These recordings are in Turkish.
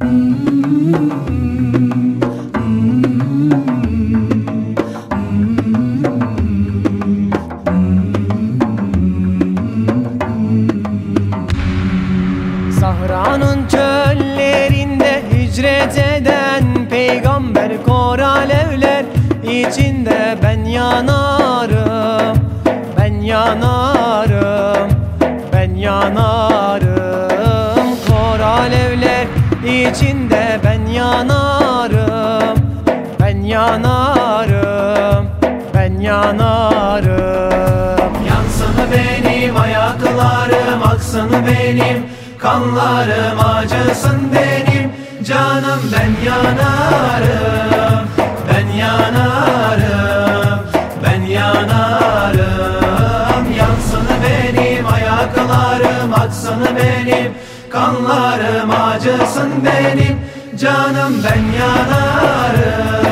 Sahranın çöllerinde hicret eden Peygamber kor alevler içinde ben yanarım Ben yanarım, ben yanarım içinde ben yanarım Ben yanarım, ben yanarım. Yansın benim ayaklarım aksın benim Kanlarım acısın benim Canım. Ben yanarım Ben yanarım Ben yanarım. Yansın benim ayaklarım aksın benim Kanlarım acısın benim. Canım ben yanarım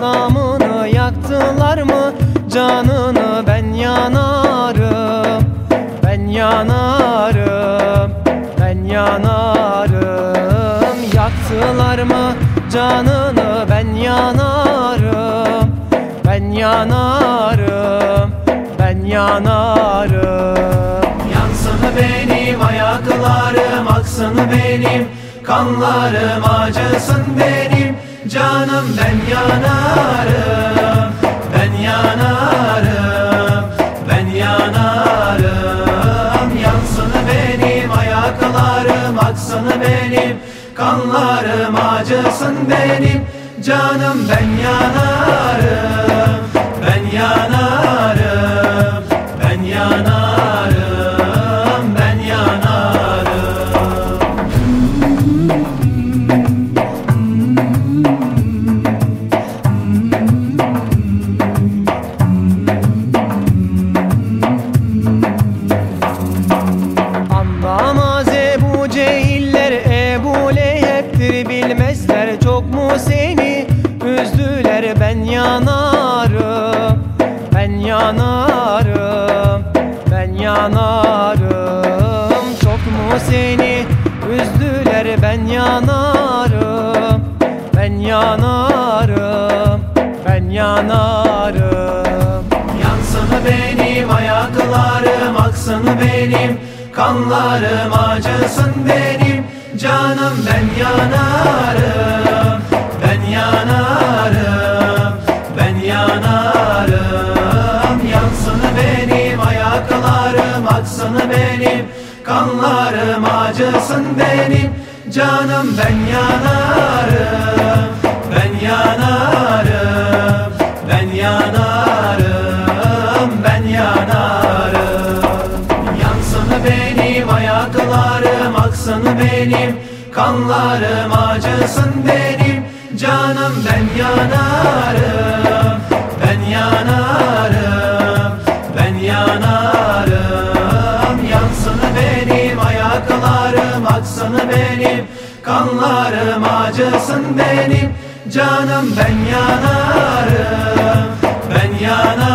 İslam'ını yaktılar mı? Canını ben yanarım Ben yanarım ben yanarım. Yaktılar mı? Canını ben yanarım Ben yanarım ben yanarım. Yansın benim ayaklarım aksın benim Kanlarım acısın benim Canım ben yanarım Ben yanarım Ben yanarım. Yansın benim ayaklarım aksın benim Kanlarım acısın benim Canım ben yanarım bilmezler çok mu seni? Üzdüler ben yanarım Ben yanarım ben yanarım. Çok mu seni? Üzdüler ben yanarım Ben yanarım ben yanarım. Yansın benim ayaklarım aksın benim Kanlarım acısın benim Canım ben yanarım Ben yanarım Ben yanarım. Yansın benim ayaklarım aksın benim Kanlarım acısın benim Canım. Ben yanarım Ben yanarım ayaklarım aksın benim Kanlarım acısın benim. Canım ben yanarım Ben yanarım Ben yanarım. Yansın benim ayaklarım aksın benim Kanlarım acısın benim. Canım Ben yanarım Ben yanarım